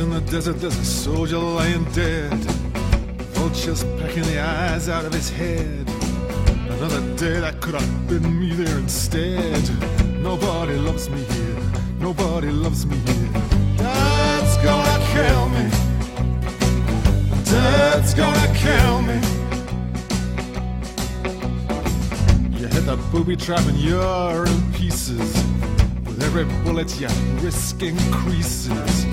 In the desert, there's a soldier lying dead. Vultures pecking the eyes out of his head. Another day that could have been me there instead. Nobody loves me here. Nobody loves me here. Dad's gonna kill me. Dad's gonna kill me. You hit the booby trap and you're in pieces. With every bullet, your risk increases.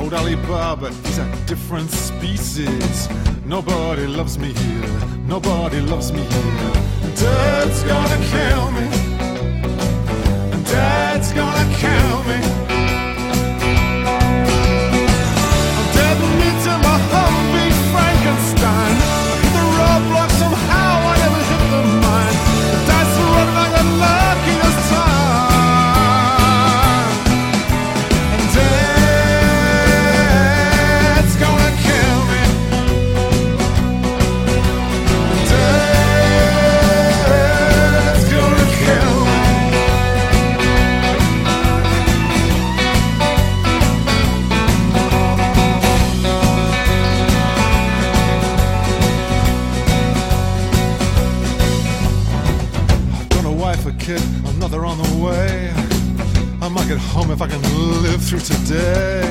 Old Alibaba is a different species. Nobody loves me here. Nobody loves me here. Dad's gonna kill me. Home if I can live through today.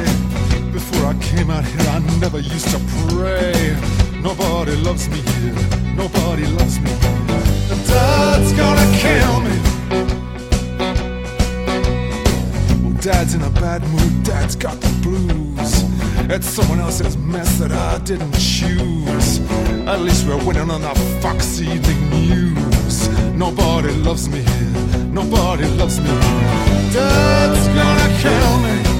Before I came out here, I never used to pray. Nobody loves me here. Nobody loves me. And Dad's gonna kill me. Dad's in a bad mood. Dad's got the blues. It's someone else's mess that I didn't choose. At least we're winning on the Fox Evening News. Nobody loves me here. Nobody loves me. Dad's gonna kill me.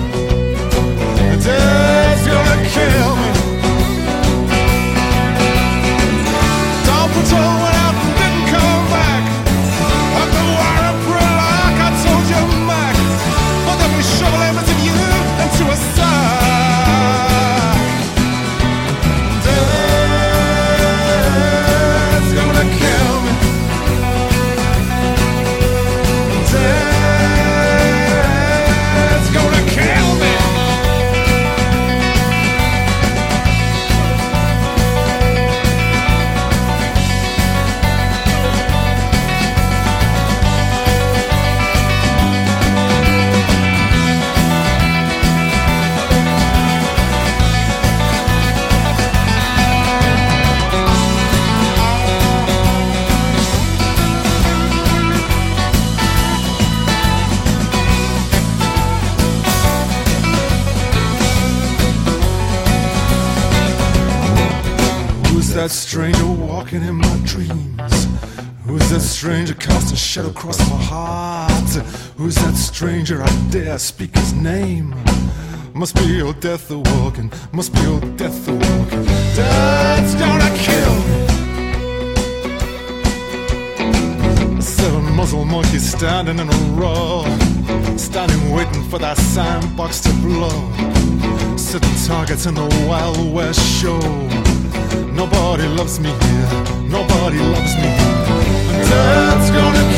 That stranger walking in my dreams? Who's that stranger casting shadow across my heart? Who's that stranger I dare speak his name? Must be old death the walking, must be old death the walking. Dad's gonna kill. Seven muzzle monkeys standing in a row, standing waiting for that sandbox to blow. Sitting targets in the Wild West show. Nobody loves me here. Nobody loves me. Here. And that's gonna